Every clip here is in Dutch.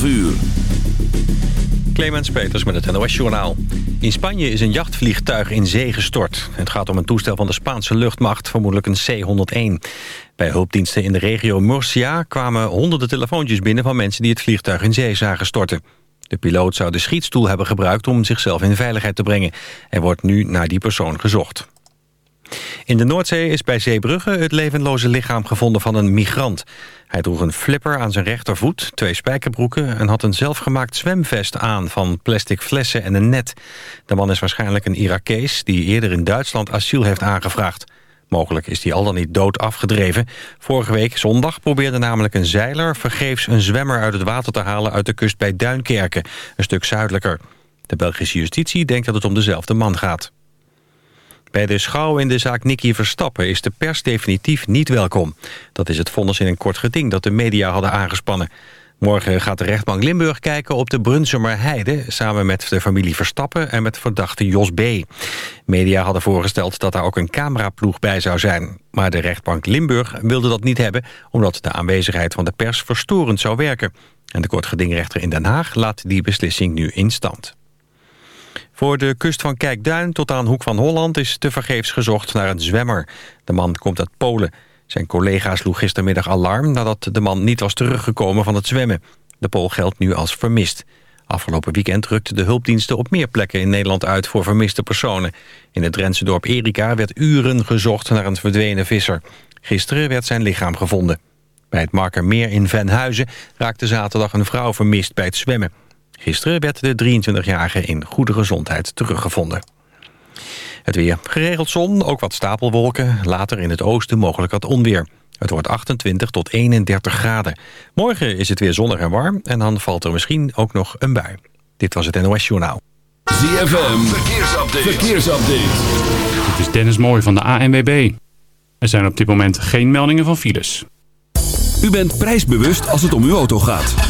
12 uur. Clemens Peters met het NOS Journaal. In Spanje is een jachtvliegtuig in zee gestort. Het gaat om een toestel van de Spaanse luchtmacht, vermoedelijk een C-101. Bij hulpdiensten in de regio Murcia kwamen honderden telefoontjes binnen... van mensen die het vliegtuig in zee zagen storten. De piloot zou de schietstoel hebben gebruikt om zichzelf in veiligheid te brengen. Er wordt nu naar die persoon gezocht. In de Noordzee is bij Zeebrugge het levenloze lichaam gevonden van een migrant. Hij droeg een flipper aan zijn rechtervoet, twee spijkerbroeken... en had een zelfgemaakt zwemvest aan van plastic flessen en een net. De man is waarschijnlijk een Irakees die eerder in Duitsland asiel heeft aangevraagd. Mogelijk is hij al dan niet dood afgedreven. Vorige week zondag probeerde namelijk een zeiler... vergeefs een zwemmer uit het water te halen uit de kust bij Duinkerken... een stuk zuidelijker. De Belgische justitie denkt dat het om dezelfde man gaat. Bij de schouw in de zaak Nicky Verstappen is de pers definitief niet welkom. Dat is het vonnis in een kort geding dat de media hadden aangespannen. Morgen gaat de rechtbank Limburg kijken op de Brunsumer Heide... samen met de familie Verstappen en met verdachte Jos B. Media hadden voorgesteld dat daar ook een cameraploeg bij zou zijn. Maar de rechtbank Limburg wilde dat niet hebben... omdat de aanwezigheid van de pers verstorend zou werken. En de kortgedingrechter in Den Haag laat die beslissing nu in stand. Voor de kust van Kijkduin tot aan Hoek van Holland is tevergeefs gezocht naar een zwemmer. De man komt uit Polen. Zijn collega sloeg gistermiddag alarm nadat de man niet was teruggekomen van het zwemmen. De Pool geldt nu als vermist. Afgelopen weekend rukten de hulpdiensten op meer plekken in Nederland uit voor vermiste personen. In het Drentse dorp Erika werd uren gezocht naar een verdwenen visser. Gisteren werd zijn lichaam gevonden. Bij het Markermeer in Venhuizen raakte zaterdag een vrouw vermist bij het zwemmen. Gisteren werd de 23-jarige in goede gezondheid teruggevonden. Het weer. Geregeld zon, ook wat stapelwolken. Later in het oosten mogelijk wat onweer. Het wordt 28 tot 31 graden. Morgen is het weer zonnig en warm en dan valt er misschien ook nog een bui. Dit was het NOS Journaal. ZFM, verkeersupdate. verkeersupdate. Dit is Dennis Mooij van de ANWB. Er zijn op dit moment geen meldingen van files. U bent prijsbewust als het om uw auto gaat.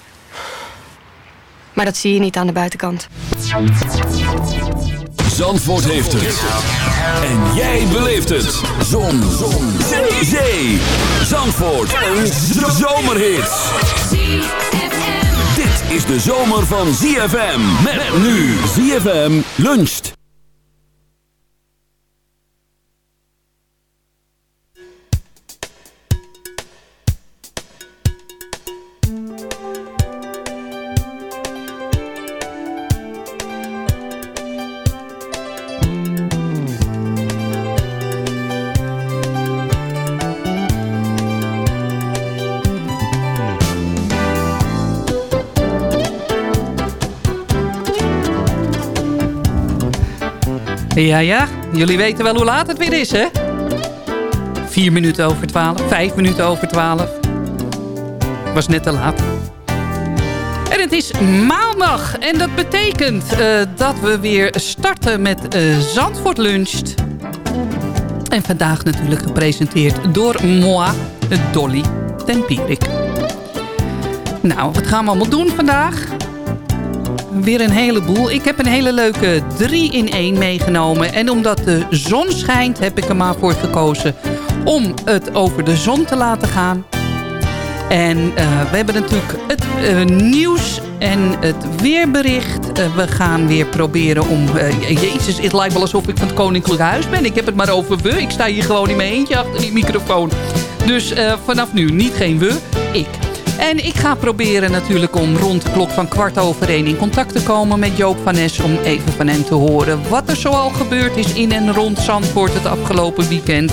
Maar dat zie je niet aan de buitenkant. Zandvoort heeft het. En jij beleeft het. Zon. Zon. Zee. Zee. Zandvoort. Een zomerhit. Dit is de zomer van ZFM. Met nu ZFM luncht. Ja, ja. Jullie weten wel hoe laat het weer is, hè? Vier minuten over twaalf. Vijf minuten over twaalf. Was net te laat. En het is maandag. En dat betekent eh, dat we weer starten met uh, Zandvoort Luncht. En vandaag natuurlijk gepresenteerd door moi, Dolly Tempierik. Nou, wat gaan we allemaal doen vandaag? Weer een heleboel. Ik heb een hele leuke 3 in 1 meegenomen. En omdat de zon schijnt heb ik er maar voor gekozen om het over de zon te laten gaan. En uh, we hebben natuurlijk het uh, nieuws en het weerbericht. Uh, we gaan weer proberen om... Jezus, het lijkt wel alsof ik van het Koninklijk Huis ben. Ik heb het maar over we. Ik sta hier gewoon in mijn eentje achter die microfoon. Dus vanaf nu niet geen we, ik. En ik ga proberen natuurlijk om rond de klok van kwart over één in contact te komen met Joop van Nes. Om even van hem te horen wat er zoal gebeurd is in en rond Zandvoort het afgelopen weekend.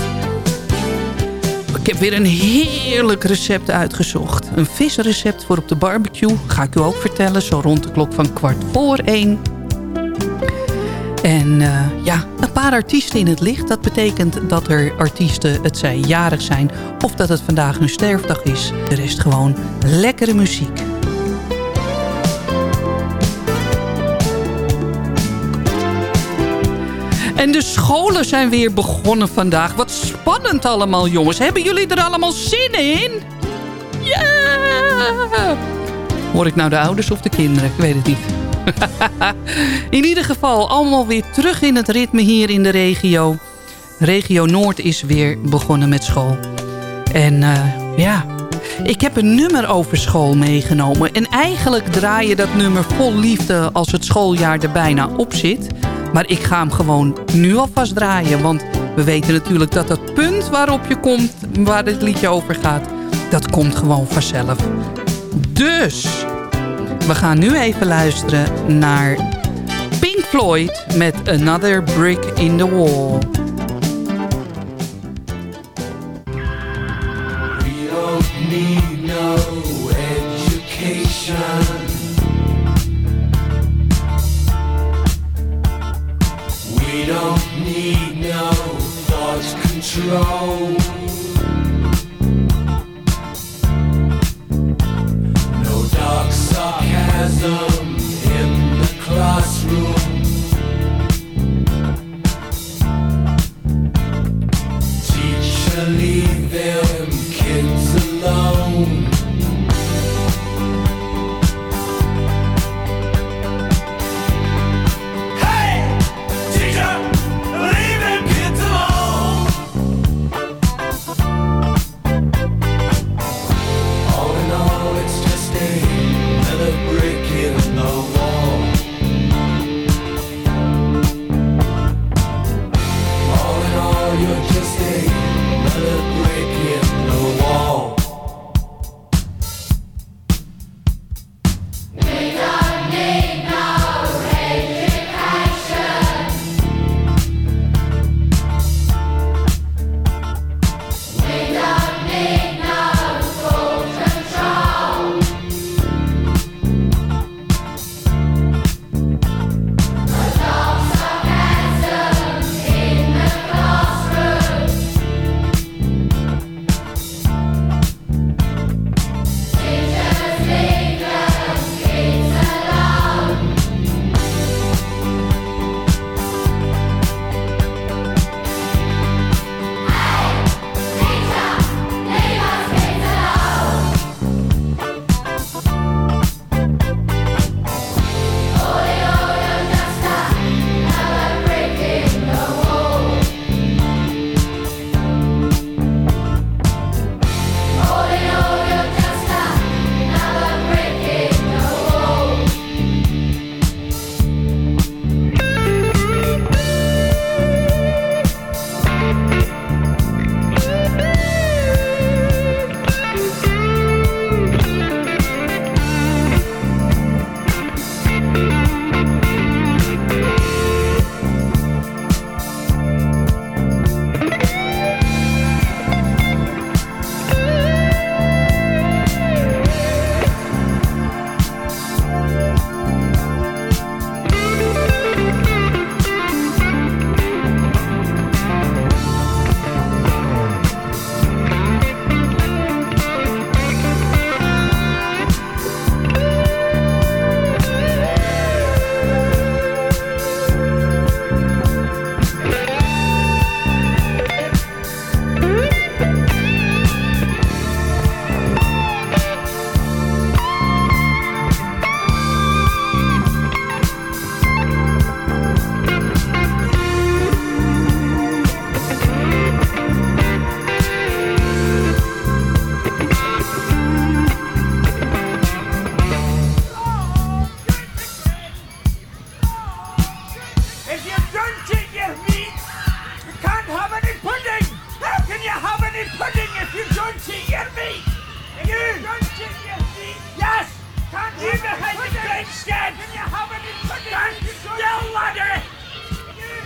Ik heb weer een heerlijk recept uitgezocht. Een visrecept voor op de barbecue. Ga ik u ook vertellen, zo rond de klok van kwart voor één. En uh, ja, een paar artiesten in het licht. Dat betekent dat er artiesten, het zij jarig zijn... of dat het vandaag hun sterfdag is. De rest gewoon lekkere muziek. En de scholen zijn weer begonnen vandaag. Wat spannend allemaal, jongens. Hebben jullie er allemaal zin in? Ja! Hoor ik nou de ouders of de kinderen? Ik weet het niet. in ieder geval allemaal weer terug in het ritme hier in de regio. Regio Noord is weer begonnen met school. En uh, ja, ik heb een nummer over school meegenomen. En eigenlijk draai je dat nummer vol liefde als het schooljaar er bijna op zit. Maar ik ga hem gewoon nu alvast draaien. Want we weten natuurlijk dat dat punt waarop je komt, waar dit liedje over gaat, dat komt gewoon vanzelf. Dus, we gaan nu even luisteren naar Pink Floyd met Another Brick in the Wall. We don't need no education. We don't need no thought control. snow.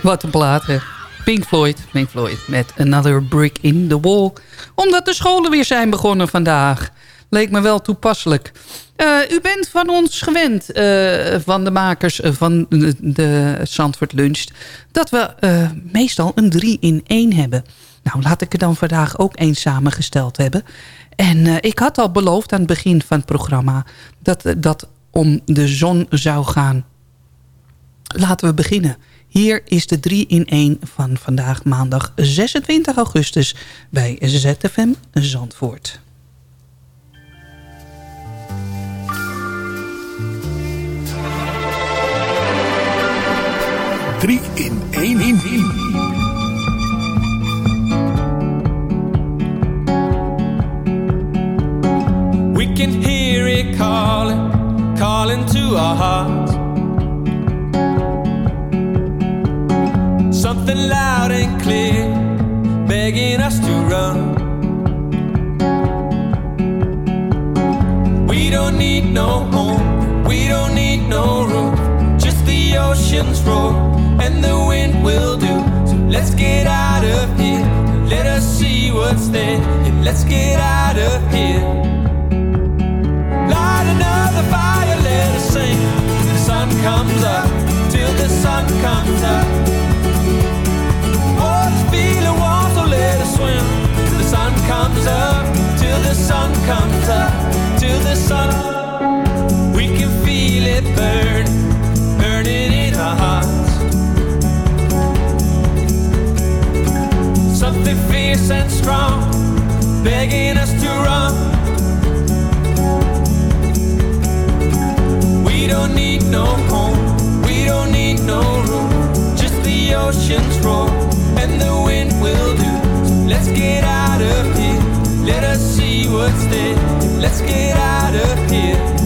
Wat een plaat. Pink Floyd, Pink Floyd met Another Brick in the Wall. Omdat de scholen weer zijn begonnen vandaag. Leek me wel toepasselijk. Eh, u bent van ons gewend, eh, van de makers van de Zandvoort Lunch... dat we eh, meestal een drie in één hebben. Nou, laat ik er dan vandaag ook één samengesteld hebben. En ik had al beloofd aan het begin van het programma... dat dat om de zon zou gaan. Laten we beginnen. Hier is de 3 in 1 van vandaag maandag 26 augustus bij ZFM Zandvoort. Drie in één in één. We can hear it calling, calling to our hearts. something loud and clear, begging us to run. We don't need no home, we don't need no roof, just the ocean's roar and the wind will do. So let's get out of here, let us see what's there, and let's get out of here. Light another fire, let us sing. The sun comes up till the sun comes up feeling warm, so let us swim till the sun comes up, till the sun comes up, till the sun. We can feel it burn, burning in our hearts. Something fierce and strong, begging us to run. We don't need no home, we don't need no room, just the ocean's roar the wind will do. Let's get out of here. Let us see what's there. Let's get out of here.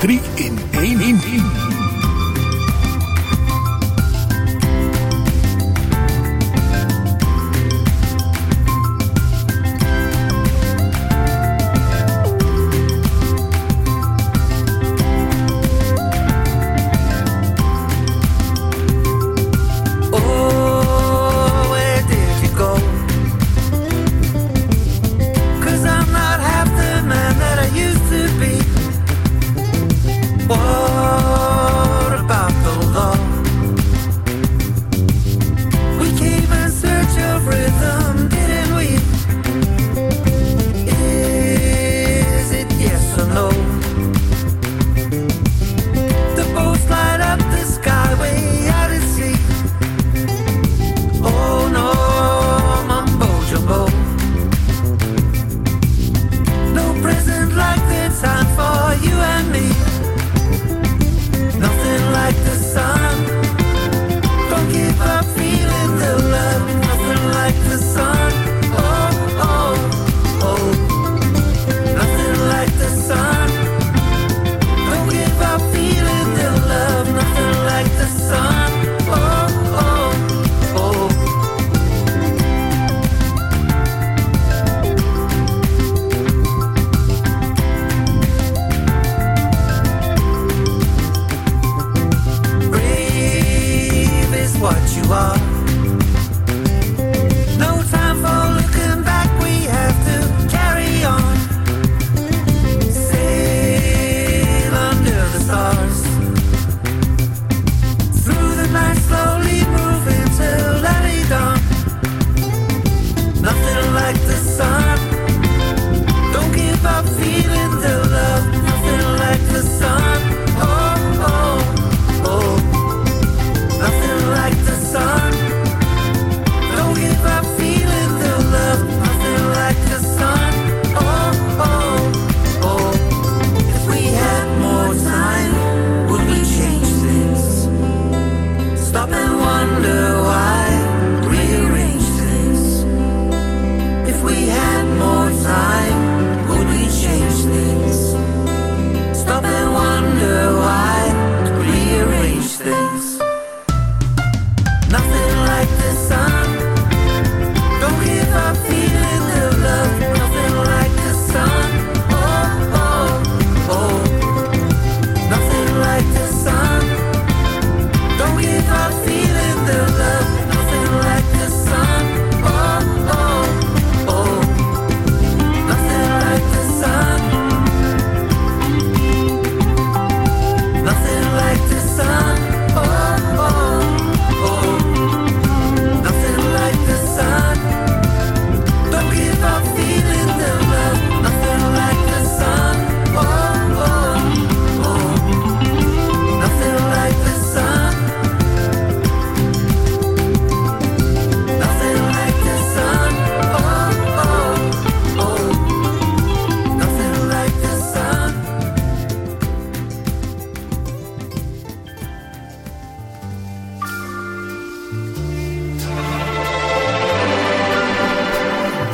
3 in 1 in 1.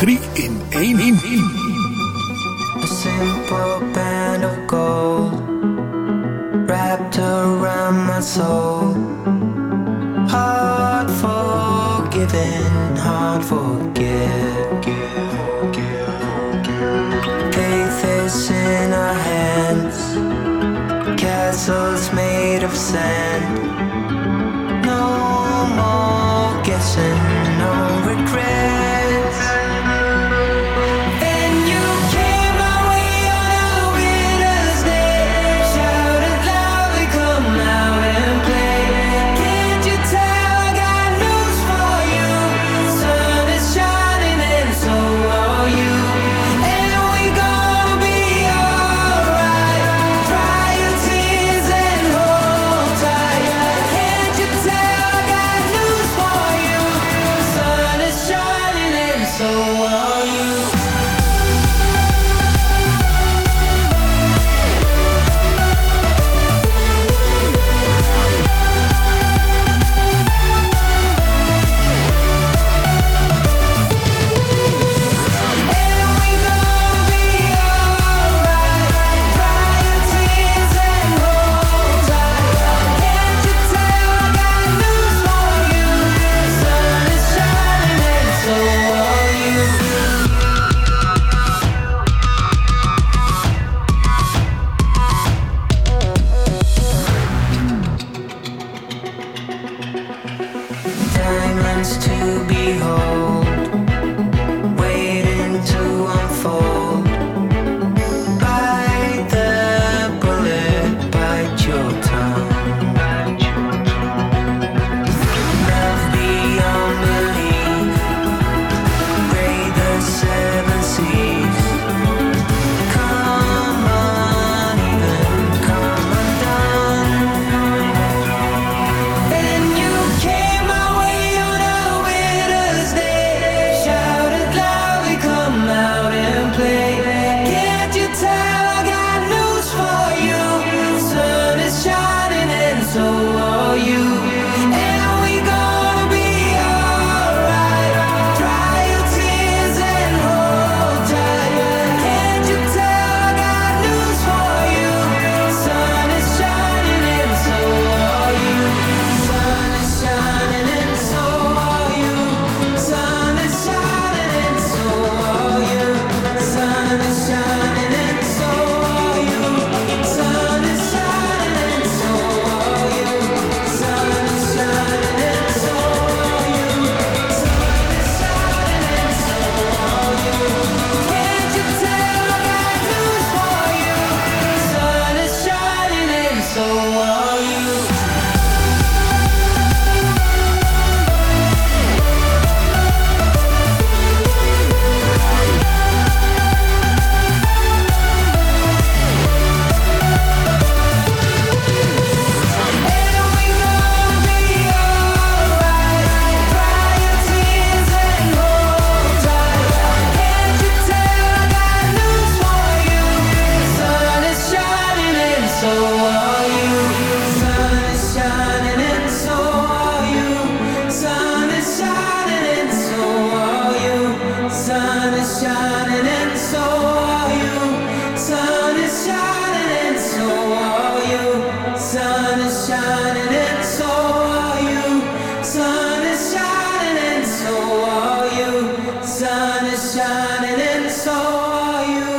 A simple band of gold wrapped around my soul. Hard forgiven, hard forget. Faith is in our hands, castles made of sand. No more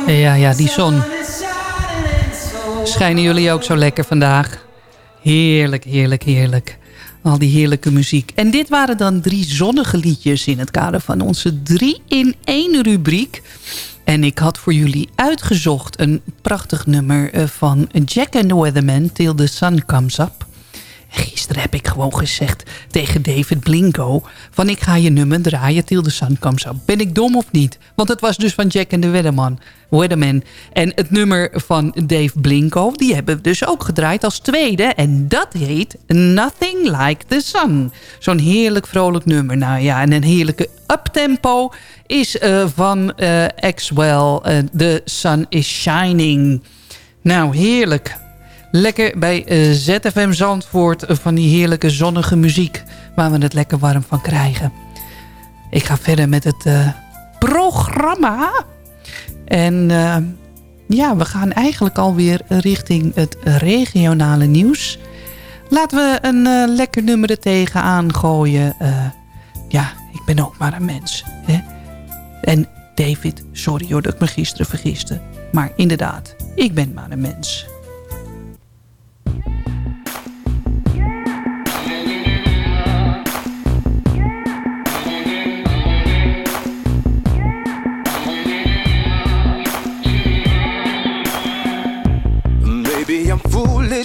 Ja, ja, die zon. Schijnen jullie ook zo lekker vandaag? Heerlijk, heerlijk, heerlijk. Al die heerlijke muziek. En dit waren dan drie zonnige liedjes in het kader van onze 3 in 1 rubriek. En ik had voor jullie uitgezocht een prachtig nummer eh, van Jack and the Weatherman, Till the Sun Comes Up. En Gisteren heb ik gewoon gezegd tegen David Blinko... van ik ga je nummer draaien till the sun comes up. Ben ik dom of niet? Want het was dus van Jack and the Weatherman. Weatherman. En het nummer van Dave Blinko... die hebben we dus ook gedraaid als tweede. En dat heet Nothing Like the Sun. Zo'n heerlijk vrolijk nummer. Nou ja, en een heerlijke uptempo is eh, van eh Axwell. eh, the Sun is Shining. Nou, heerlijk. Lekker bij eh, ZFM Zandvoort eh, van die heerlijke zonnige muziek... waar we het lekker warm van krijgen. Ik ga verder met het eh, programma. En ja, we gaan eigenlijk alweer richting het regionale nieuws. Laten we een lekker nummer er tegenaan gooien. Ja, ik ben ook maar een mens. Hè? En David, sorry hoor dat ik me gisteren vergiste. Maar inderdaad, ik ben maar een mens.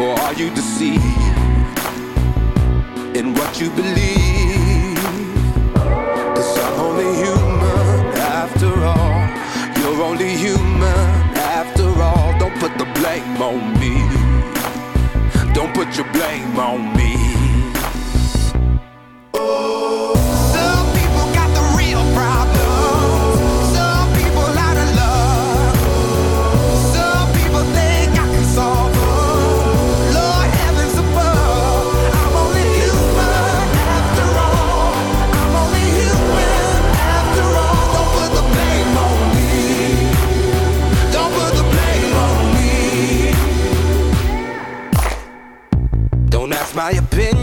Or are you deceived in what you believe? Cause I'm only human after all. You're only human after all. Don't put the blame on me. Don't put your blame on me. Some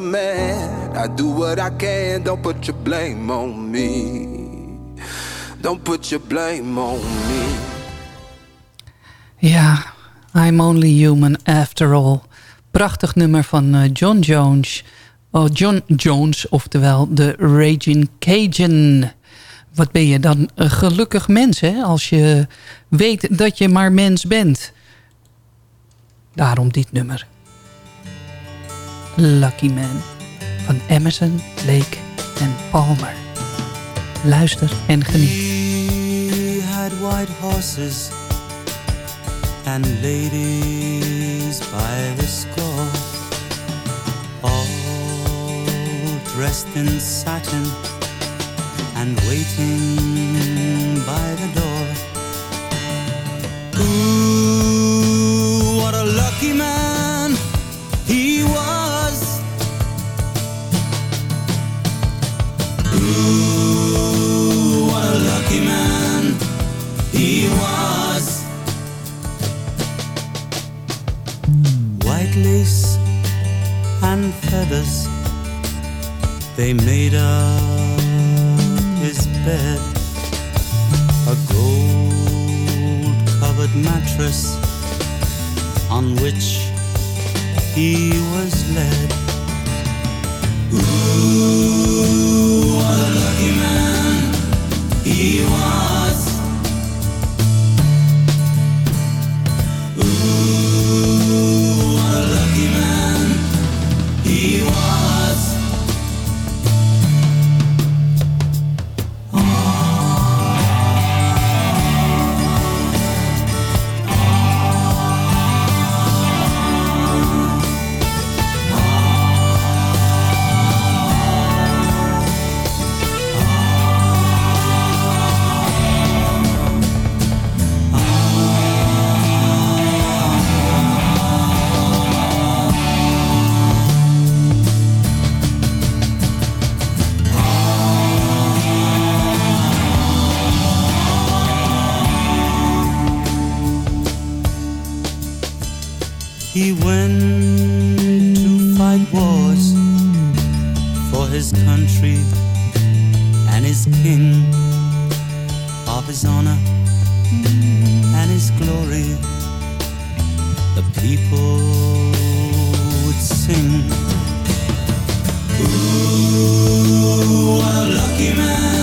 Man. I do what I can. Don't put your blame on me. Don't put your blame on me. Ja, I'm only human after all. Prachtig nummer van eh, John Jones. Oh, John Jones, oftewel de Raging Cajun. Wat ben je dan een gelukkig mens, hè? Als je weet dat je maar mens bent. Daarom dit nummer. Lucky Man van Emerson, Lake en Palmer. Luister en geniet. He had white horses and ladies by the score, all dressed in satin and waiting by the what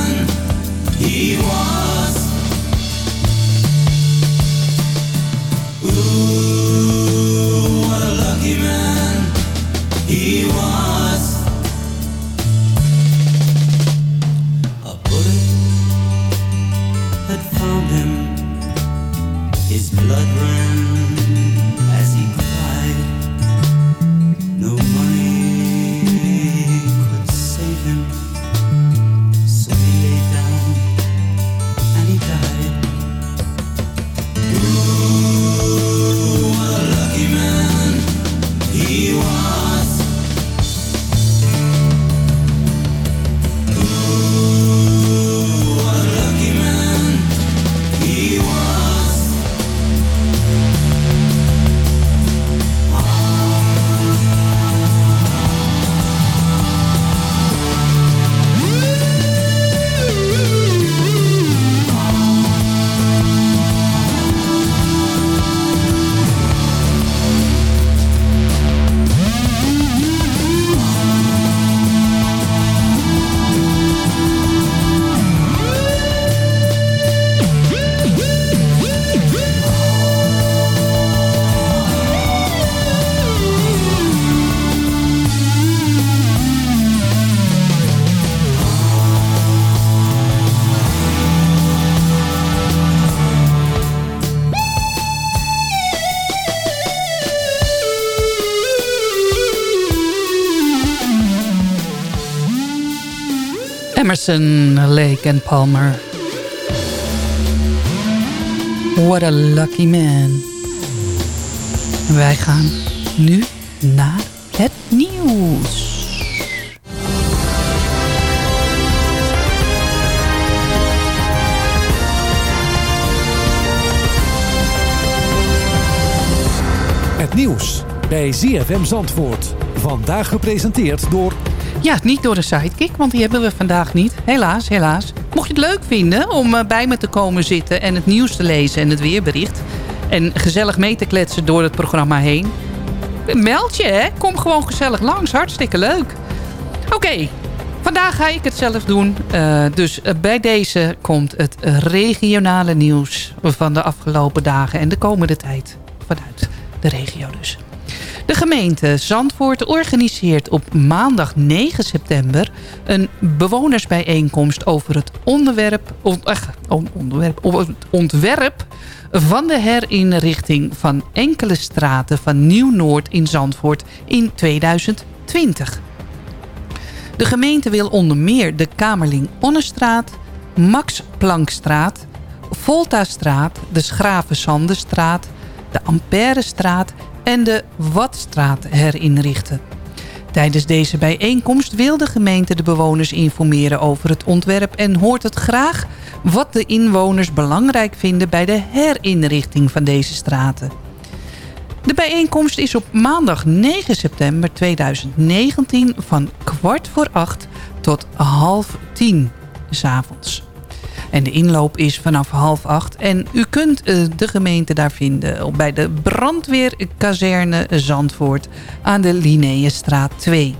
Emerson, Lake en Palmer. What a lucky man. Wij gaan nu naar het nieuws. Het nieuws bij ZFM Zandvoort. Vandaag gepresenteerd door... Ja, niet door de sidekick, want die hebben we vandaag niet. Helaas, helaas. Mocht je het leuk vinden om eh, bij me te komen zitten... en het nieuws te lezen en het weerbericht... en gezellig mee te kletsen door het programma heen... meld je, hè. Kom gewoon gezellig langs. Hartstikke leuk. Oké, vandaag ga ik het zelf doen. Eh, dus eh, bij deze komt het regionale nieuws... van de afgelopen dagen en de komende tijd. Vanuit de regio dus. De gemeente Zandvoort organiseert op maandag 9 september... een bewonersbijeenkomst over het onderwerp, onderwerp, het ontwerp van de herinrichting van enkele straten van Nieuw-Noord in Zandvoort in 2020. De gemeente wil onder meer de Kamerling Onnestraat, Max Planckstraat, Voltastraat, de Schraven-Sanderstraat, de Amperestraat en de Watstraat herinrichten. Tijdens deze bijeenkomst wil de gemeente de bewoners informeren over het ontwerp... en hoort het graag wat de inwoners belangrijk vinden bij de herinrichting van deze straten. De bijeenkomst is op maandag 9 september 2019 van kwart voor acht tot half tien s'avonds. En de inloop is vanaf half acht. En u kunt eh, de gemeente daar vinden bij de brandweerkazerne Zandvoort aan de Linnaeusstraat 2.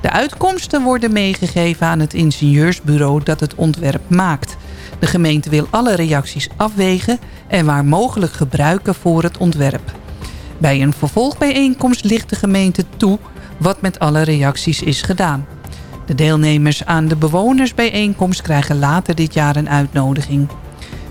De uitkomsten worden meegegeven aan het ingenieursbureau dat het ontwerp maakt. De gemeente wil alle reacties afwegen en waar mogelijk gebruiken voor het ontwerp. Bij een vervolgbijeenkomst ligt de gemeente toe wat met alle reacties is gedaan. De deelnemers aan de bewonersbijeenkomst krijgen later dit jaar een uitnodiging.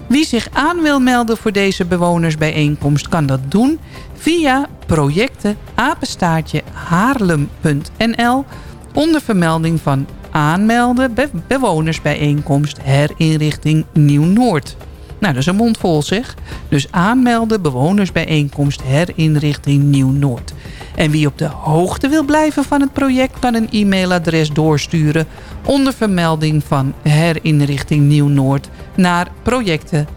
Wie zich aan wil melden voor deze bewonersbijeenkomst kan dat doen via projecten apenstaartje haarlem.nl onder vermelding van aanmelden be- bewonersbijeenkomst herinrichting Nieuw-Noord. Nou, dat is een mond vol zeg. Dus aanmelden bewonersbijeenkomst herinrichting Nieuw-Noord. En wie op de hoogte wil blijven van het project... kan een e-mailadres doorsturen onder vermelding van herinrichting Nieuw-Noord... naar projecten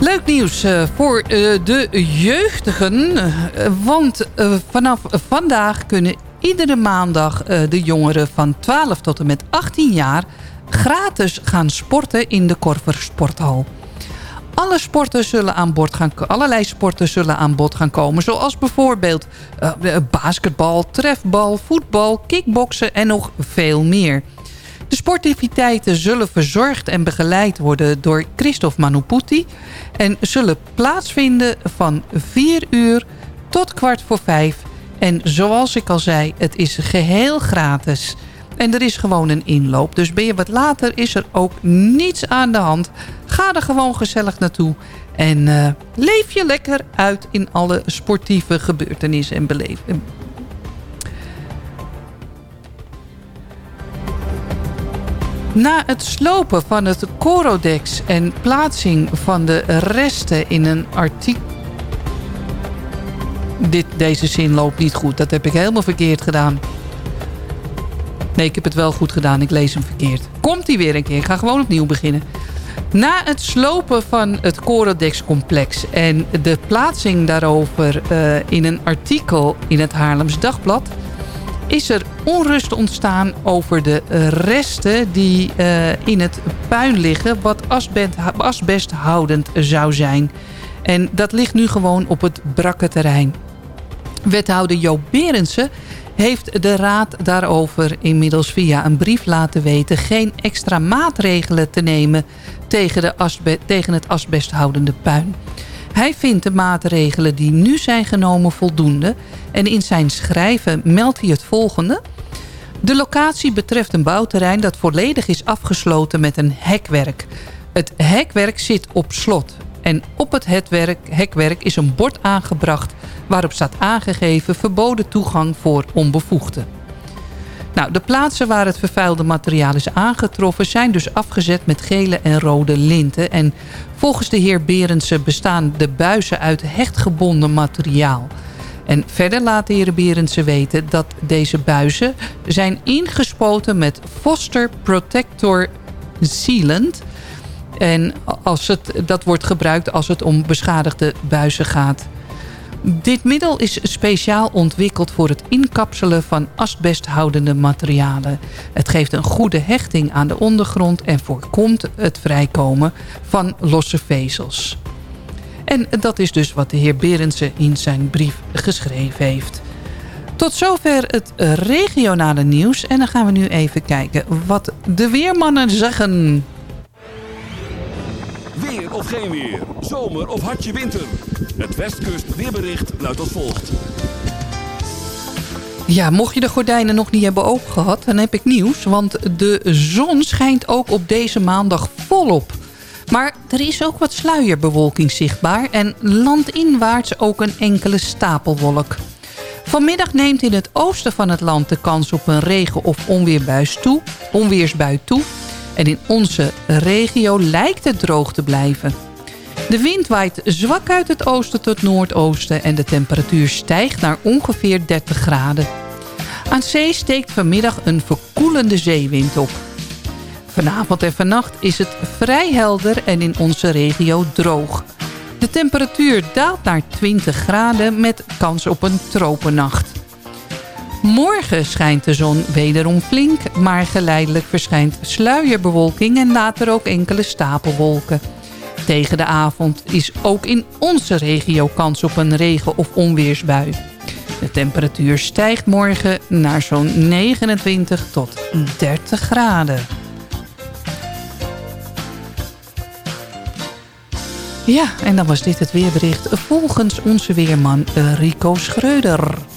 Leuk nieuws eh, voor eh, de jeugdigen. eh, want vanaf vandaag kunnen iedere maandag de jongeren van 12 tot en met 18 jaar... gratis gaan sporten in de Korver Sporthal. Alle sporten zullen aan bod gaan, allerlei sporten zullen aan bod gaan komen. Zoals bijvoorbeeld basketbal, trefbal, voetbal, kickboksen en nog veel meer. De sportiviteiten zullen verzorgd en begeleid worden door Christophe Manuputi... en zullen plaatsvinden van 4 uur tot kwart voor 5. En zoals ik al zei, het is geheel gratis. En er is gewoon een inloop. Dus ben je wat later, is er ook niets aan de hand. Ga er gewoon gezellig naartoe. En eh, leef je lekker uit in alle sportieve gebeurtenissen en belevingen. Na het slopen van het Corodex en plaatsing van de resten in een artikel... Dit, deze zin loopt niet goed. Dat heb ik helemaal verkeerd gedaan. Nee, ik heb het wel goed gedaan. Ik lees hem verkeerd. Komt hij weer een keer. Ik ga gewoon opnieuw beginnen. Na het slopen van het Corodex-complex en de plaatsing daarover eh, in een artikel in het Haarlems Dagblad... is er onrust ontstaan over de resten die eh, in het puin liggen... wat asbest, asbesthoudend zou zijn. En dat ligt nu gewoon op het brakke terrein. Wethouder Joop Berendsen heeft de raad daarover inmiddels via een brief laten weten... geen extra maatregelen te nemen tegen, de asbe tegen het asbesthoudende puin. Hij vindt de maatregelen die nu zijn genomen voldoende... en in zijn schrijven meldt hij het volgende... De locatie betreft een bouwterrein dat volledig is afgesloten met een hekwerk. Het hekwerk zit op slot. En op het hekwerk, hekwerk is een bord aangebracht... waarop staat aangegeven verboden toegang voor onbevoegden. Nou, de plaatsen waar het vervuilde materiaal is aangetroffen... zijn dus afgezet met gele en rode linten. En volgens de heer Berendsen bestaan de buizen uit hechtgebonden materiaal. En verder laat de heer Berendsen weten dat deze buizen... zijn ingespoten met Foster Protector Sealant... En als het, dat wordt gebruikt als het om beschadigde buizen gaat. Dit middel is speciaal ontwikkeld voor het inkapselen van asbesthoudende materialen. Het geeft een goede hechting aan de ondergrond en voorkomt het vrijkomen van losse vezels. En dat is dus wat de heer Berendsen in zijn brief geschreven heeft. Tot zover het regionale nieuws. En dan gaan we nu even kijken wat de weermannen zeggen. Of geen weer. Zomer of hartje winter. Het Westkust weerbericht luidt als volgt. Ja, mocht je de gordijnen nog niet hebben opengehad, dan heb ik nieuws. Want de zon schijnt ook op deze maandag volop. Maar er is ook wat sluierbewolking zichtbaar en landinwaarts ook een enkele stapelwolk. Vanmiddag neemt in het oosten van het land de kans op een regen- of onweerbuis toe, onweersbui toe. En in onze regio lijkt het droog te blijven. De wind waait zwak uit het oosten tot noordoosten en de temperatuur stijgt naar ongeveer 30 graden. Aan zee steekt vanmiddag een verkoelende zeewind op. Vanavond en vannacht is het vrij helder en in onze regio droog. De temperatuur daalt naar 20 graden met kans op een tropennacht. Morgen schijnt de zon wederom flink, maar geleidelijk verschijnt sluierbewolking en later ook enkele stapelwolken. Tegen de avond is ook in onze regio kans op een regen- of onweersbui. De temperatuur stijgt morgen naar zo'n 29 tot 30 graden. Ja, en dan was dit het weerbericht volgens onze weerman Rico Schreuder.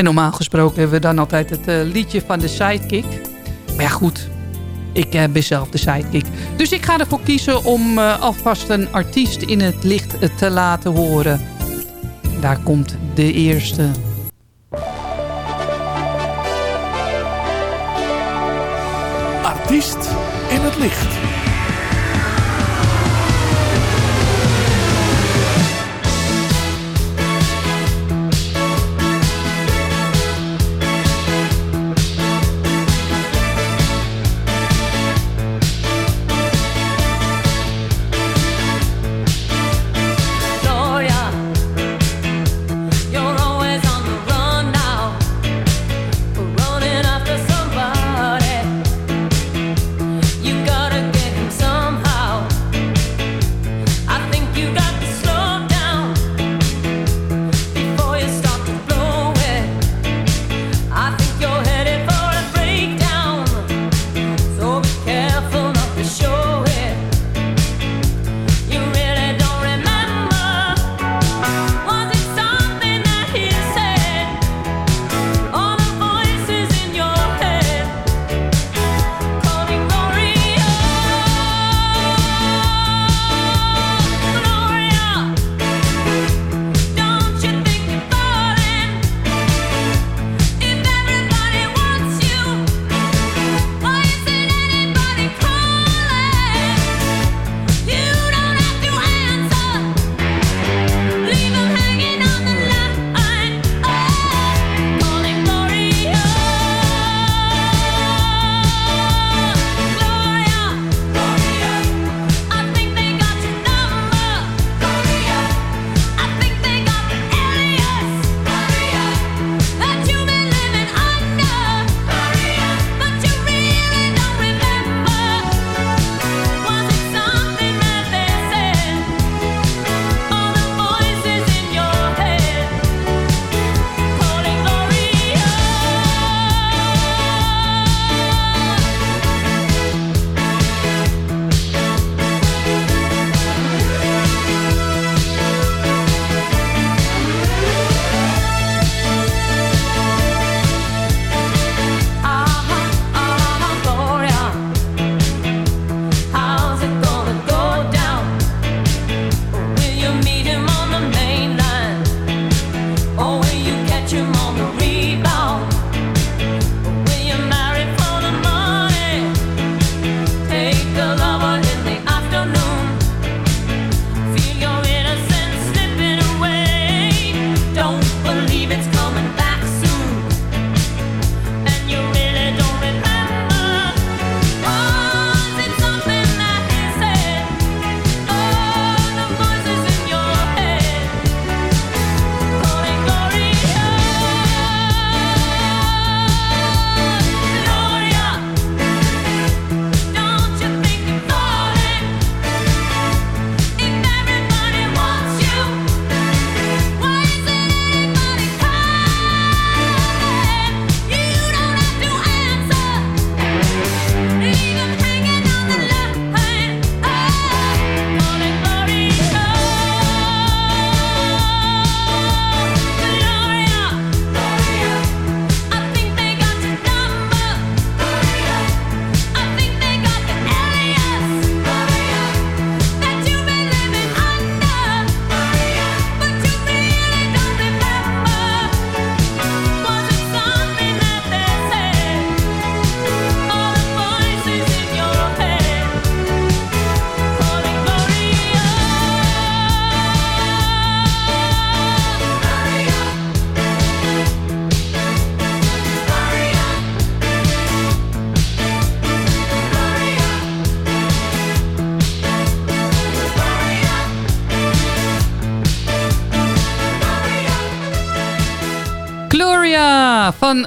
En normaal gesproken hebben we dan altijd het eh, liedje van de sidekick. Maar ja goed, ik eh, ben zelf de sidekick. Dus ik ga ervoor kiezen om eh, alvast een artiest in het licht te laten horen. Daar komt de eerste. Artiest in het licht.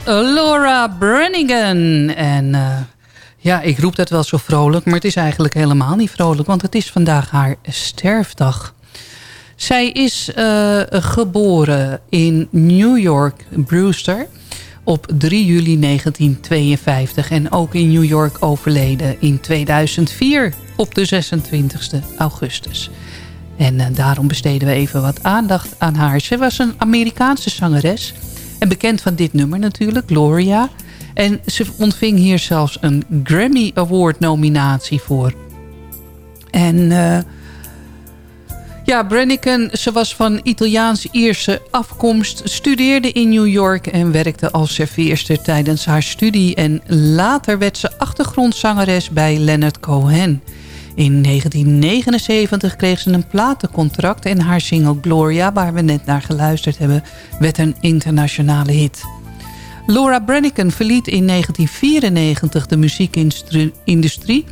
Laura Brannigan. En eh, ja, ik roep dat wel zo vrolijk, maar het is eigenlijk helemaal niet vrolijk. Want het is vandaag haar sterfdag. Zij is eh, geboren in New York, Brewster, op 3 juli 1952. En ook in New York overleden in 2004 op de 26e augustus. En eh, daarom besteden we even wat aandacht aan haar. Ze was een Amerikaanse zangeres. En bekend van dit nummer natuurlijk, Gloria. En ze ontving hier zelfs een Grammy Award nominatie voor. En eh, ja, Brannigan, ze was van Italiaans-Ierse afkomst, studeerde in New York en werkte als serveerster tijdens haar studie. En later werd ze achtergrondzangeres bij Leonard Cohen. In 1979 kreeg ze een platencontract en haar single Gloria, waar we net naar geluisterd hebben, werd een internationale hit. Laura Brannigan verliet in 1994 de muziekindustrie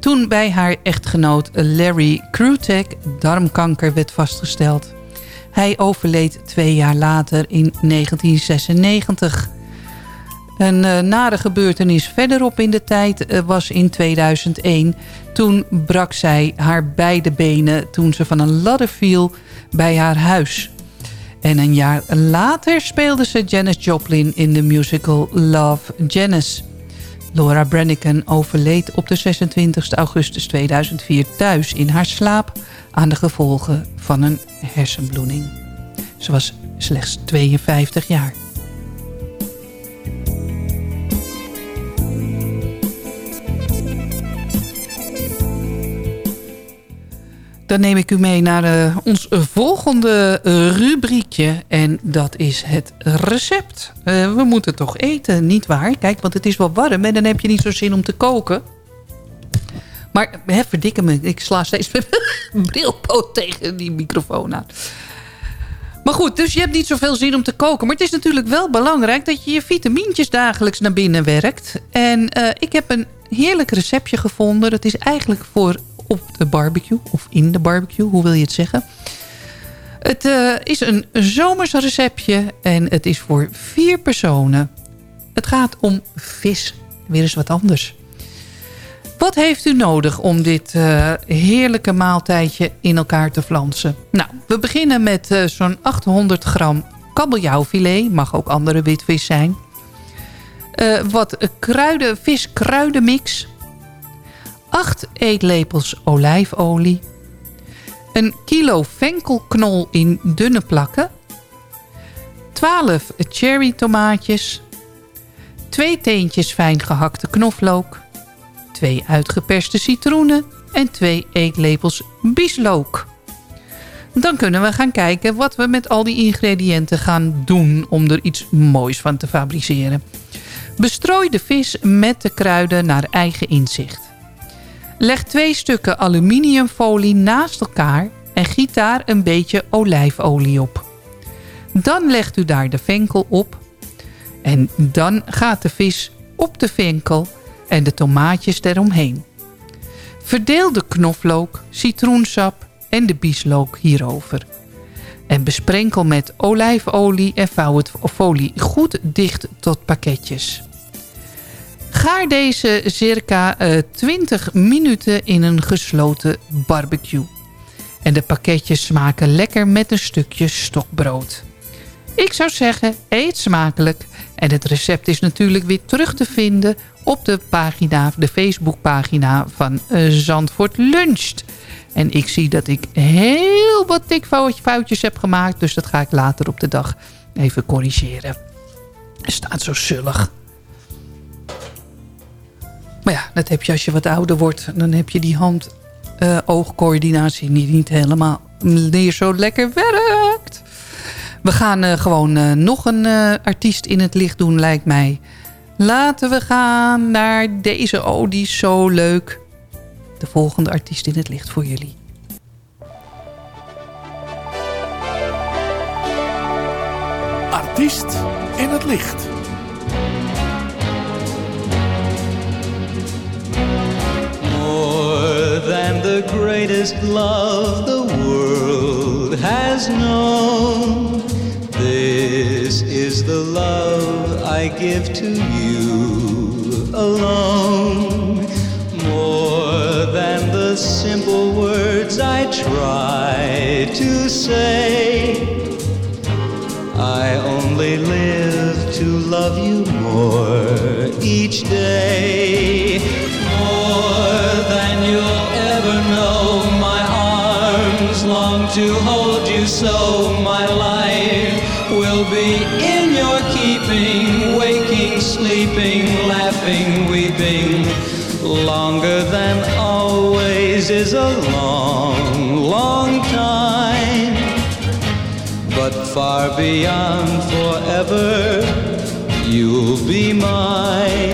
toen bij haar echtgenoot Larry Krutek darmkanker werd vastgesteld. Hij overleed twee jaar later in 1996. Een uh, nare gebeurtenis verderop in de tijd uh, was in 2001. Toen brak zij haar beide benen toen ze van een ladder viel bij haar huis. En een jaar later speelde ze Janis Joplin in de musical Love Janis. Laura Brannigan overleed op de 26 augustus 2004 thuis in haar slaap... aan de gevolgen van een hersenbloeding. Ze was slechts 52 jaar. Dan neem ik u mee naar uh, ons volgende uh, rubriekje. En dat is het recept. Uh, we moeten toch eten, niet waar? Kijk, want het is wel warm en dan heb je niet zo zin om te koken. Maar hè, verdikke me, ik sla steeds met mijn brilpoot tegen die microfoon aan. Maar goed, dus je hebt niet zoveel zin om te koken. Maar het is natuurlijk wel belangrijk dat je je vitamintjes dagelijks naar binnen werkt. En ik heb een heerlijk receptje gevonden. Dat is eigenlijk voor op de barbecue. Of in de barbecue, hoe wil je het zeggen. Het uh, is een zomers receptje en het is voor vier personen. Het gaat om vis. Weer eens wat anders. Wat heeft u nodig om dit uh, heerlijke maaltijdje in elkaar te flansen? Nou, we beginnen met uh, zo'n 800 gram kabeljauwfilet. Mag ook andere witvis zijn. wat kruiden, viskruidenmix 8 eetlepels olijfolie, een kilo venkelknol in dunne plakken, 12 cherry tomaatjes, 2 teentjes fijn gehakte knoflook, 2 uitgeperste citroenen en 2 eetlepels bieslook. Dan kunnen we gaan kijken wat we met al die ingrediënten gaan doen om er iets moois van te fabriceren. Bestrooi de vis met de kruiden naar eigen inzicht. Leg twee stukken aluminiumfolie naast elkaar en giet daar een beetje olijfolie op. Dan legt u daar de venkel op. En dan gaat de vis op de venkel en de tomaatjes eromheen. Verdeel de knoflook, citroensap en de bieslook hierover. En besprenkel met olijfolie en vouw het folie goed dicht tot pakketjes. Gaar deze circa uh, 20 minuten in een gesloten barbecue. En de pakketjes smaken lekker met een stukje stokbrood. Ik zou zeggen, eet smakelijk. En het recept is natuurlijk weer terug te vinden op de, pagina, de Facebookpagina van uh, Zandvoort Luncht. En ik zie dat ik heel wat tikfoutjes heb gemaakt. Dus dat ga ik later op de dag even corrigeren. Het staat zo zullig. Maar ja, dat heb je als je wat ouder wordt. Dan heb je die hand-oogcoördinatie niet, niet helemaal meer zo lekker werkt. We gaan uh, gewoon uh, nog een artiest in het licht doen, lijkt mij. Laten we gaan naar deze. Oh, die is zo leuk. De volgende artiest in het licht voor jullie. Artiest in het licht. The greatest love the world has known. This is the love I give to you alone. More than the simple words I try to say. I only live to love you more each day. To hold you so. My life will be in your keeping. Waking, sleeping, laughing, weeping. Longer than always is a long, long time but far beyond forever, you'll be mine.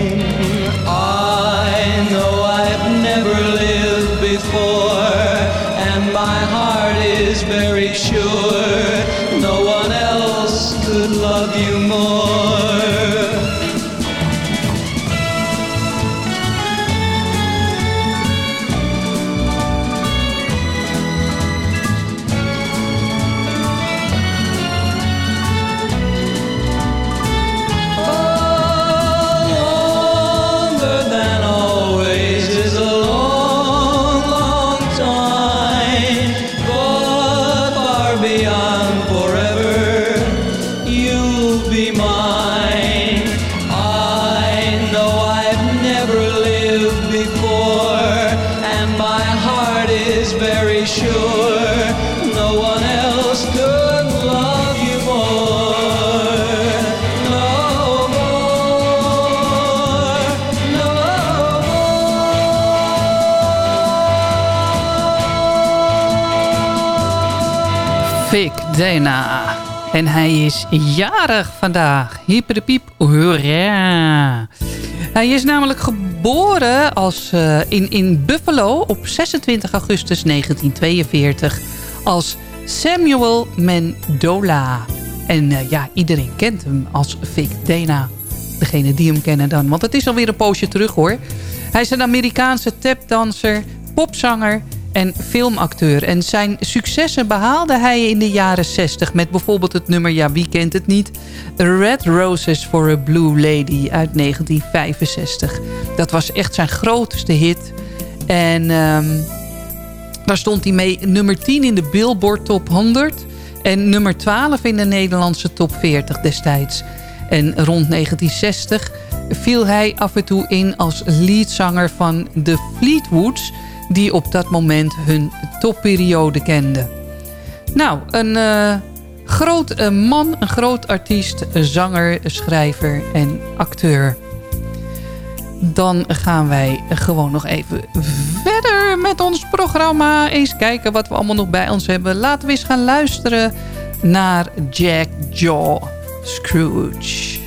Vic Dana. En hij is jarig vandaag. Hyper de piep, hoera. Hij is namelijk geboren als, eh, in, in Buffalo op 26 augustus 1942 als Samuel Mendola. En eh, ja, iedereen kent hem als Vic Dana. Degene die hem kennen dan, want het is alweer een poosje terug hoor. Hij is een Amerikaanse tapdanser, popzanger en filmacteur. En zijn successen behaalde hij in de jaren 60 met bijvoorbeeld het nummer, ja wie kent het niet, Red Roses for a Blue Lady uit 1965. Dat was echt zijn grootste hit. En ehm, daar stond hij mee nummer 10 in de Billboard Top 100 en nummer 12 in de Nederlandse Top 40 destijds. En rond 1960 viel hij af en toe in als leadzanger van de Fleetwoods... die op dat moment hun topperiode kenden. Nou, een eh, groot man, een groot artiest, zanger, schrijver en acteur. Dan gaan wij gewoon nog even verder met ons programma. Eens kijken wat we allemaal nog bij ons hebben. Laten we eens gaan luisteren naar Jack Jaw Scrooge.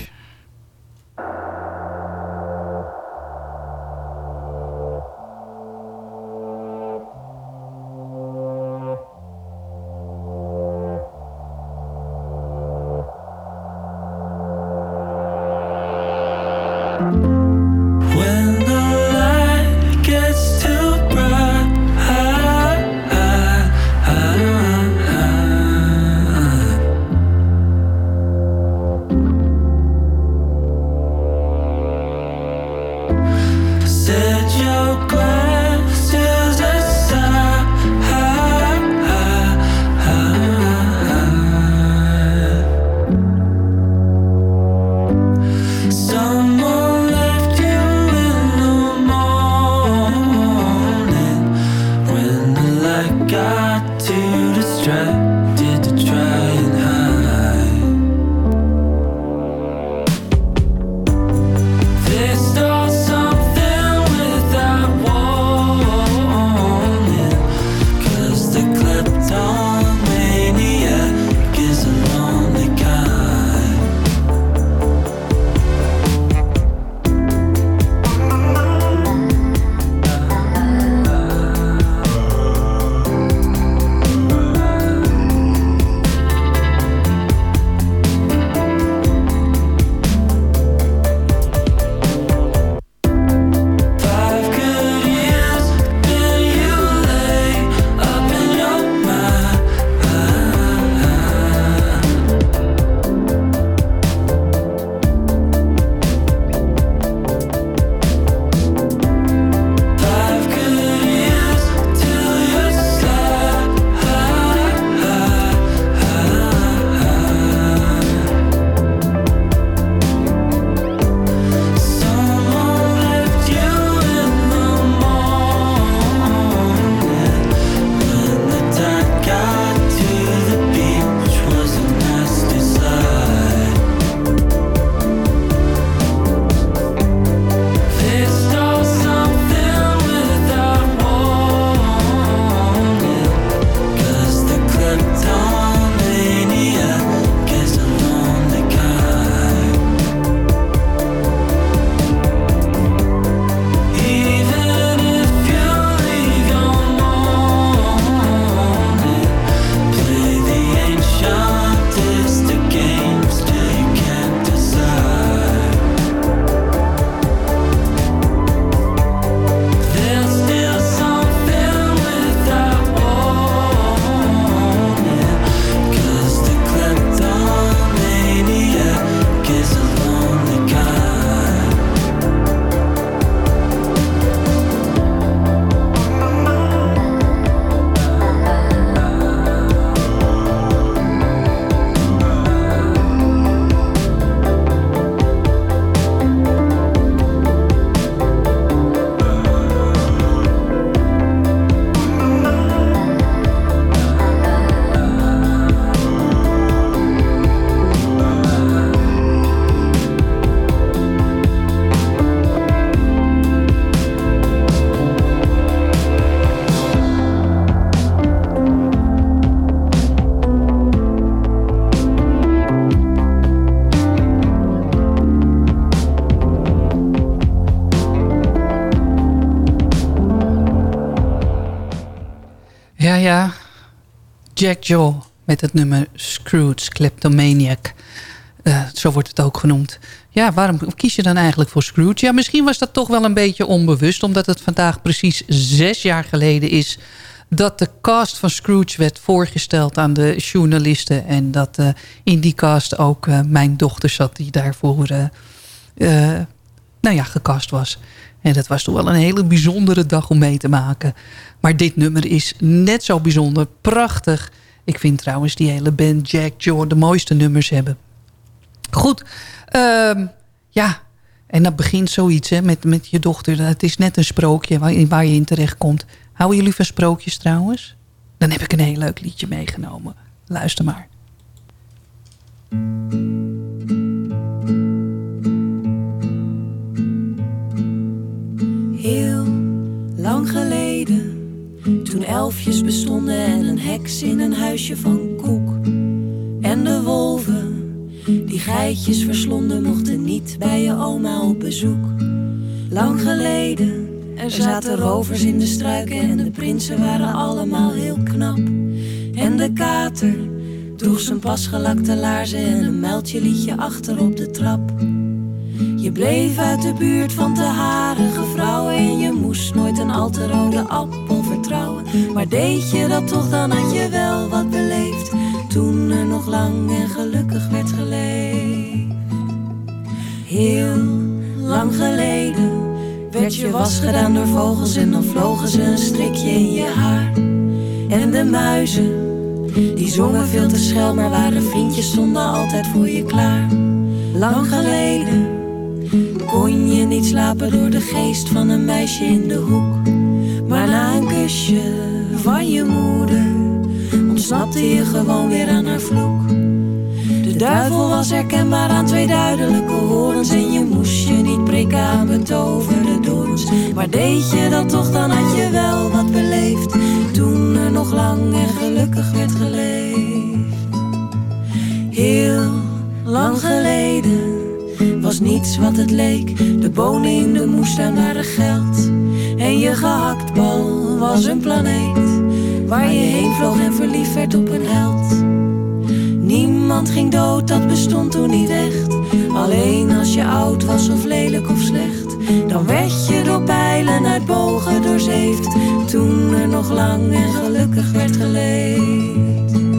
Jack Joe met het nummer Scrooge, Kleptomaniac. Eh, zo wordt het ook genoemd. Ja, waarom kies je dan eigenlijk voor Scrooge? Ja, misschien was dat toch wel een beetje onbewust... omdat het vandaag precies zes jaar geleden is... dat de cast van Scrooge werd voorgesteld aan de journalisten... en dat eh, in die cast ook eh, mijn dochter zat die daarvoor... nou ja, gecast was. En dat was toch wel een hele bijzondere dag om mee te maken. Maar dit nummer is net zo bijzonder. Prachtig. Ik vind trouwens die hele band Jack Joe de mooiste nummers hebben. Goed. ehm, ja. En dat begint zoiets hè, met, met je dochter. Het is net een sprookje waar, waar je in terecht komt. Houden jullie van sprookjes trouwens? Dan heb ik een heel leuk liedje meegenomen. Luister maar. Lang geleden, toen elfjes bestonden en een heks in een huisje van koek. En de wolven, die geitjes verslonden, mochten niet bij je oma op bezoek. Lang geleden, er zaten rovers in de struiken en de prinsen waren allemaal heel knap. En de kater droeg zijn pasgelakte laarzen en een muiltje liedje achter op de trap. Je bleef uit de buurt van te harige vrouwen En je moest nooit een al te rode appel vertrouwen. Maar deed je dat toch, dan had je wel wat beleefd Toen er nog lang en gelukkig werd geleefd. Heel lang geleden werd je was gedaan door vogels En dan vlogen ze een strikje in je haar. En de muizen, die zongen veel te schel Maar waren vriendjes, stonden altijd voor je klaar. Lang geleden kon je niet slapen door de geest van een meisje in de hoek. Maar na een kusje van je moeder ontsnapte je gewoon weer aan haar vloek. De duivel was herkenbaar aan twee duidelijke horens en je moest je niet prikken aan betoverde dorens. Maar deed je dat toch, dan had je wel wat beleefd. Toen er nog lang en gelukkig werd geleefd. Heel lang geleden was niets wat het leek. De bonen in de moestuin waren geld. En je gehaktbal was een planeet. Waar je heen vloog en verliefd werd op een held. Niemand ging dood, dat bestond toen niet echt. Alleen als je oud was of lelijk of slecht. Dan werd je door pijlen uit bogen doorzeefd. Toen er nog lang en gelukkig werd geleefd.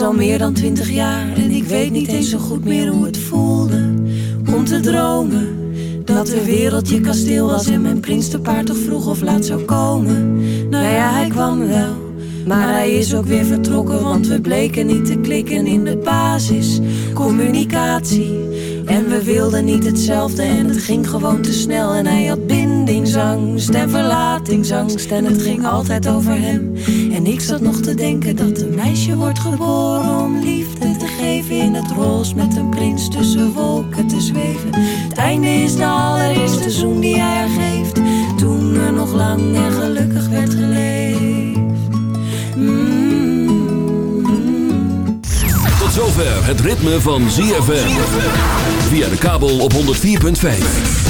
Al meer dan twintig jaar en ik weet niet eens zo goed meer hoe het voelde. Om te dromen dat de wereld je kasteel was en mijn prins te paard toch vroeg of laat zou komen. Nou ja, hij kwam wel. Maar hij is ook weer vertrokken, want we bleken niet te klikken in de basis. Communicatie. En we wilden niet hetzelfde en het ging gewoon te snel. En hij had bindingsangst en verlatingsangst en het ging altijd over hem. En ik zat nog te denken dat een meisje wordt geboren om liefde te geven in het roze met een prins tussen wolken te zweven. Het einde is de allereerste zoen die hij haar geeft. Toen er nog lang en gelukkig werd geleefd. Tot zover het ritme van ZFM. Via de kabel op 104.5.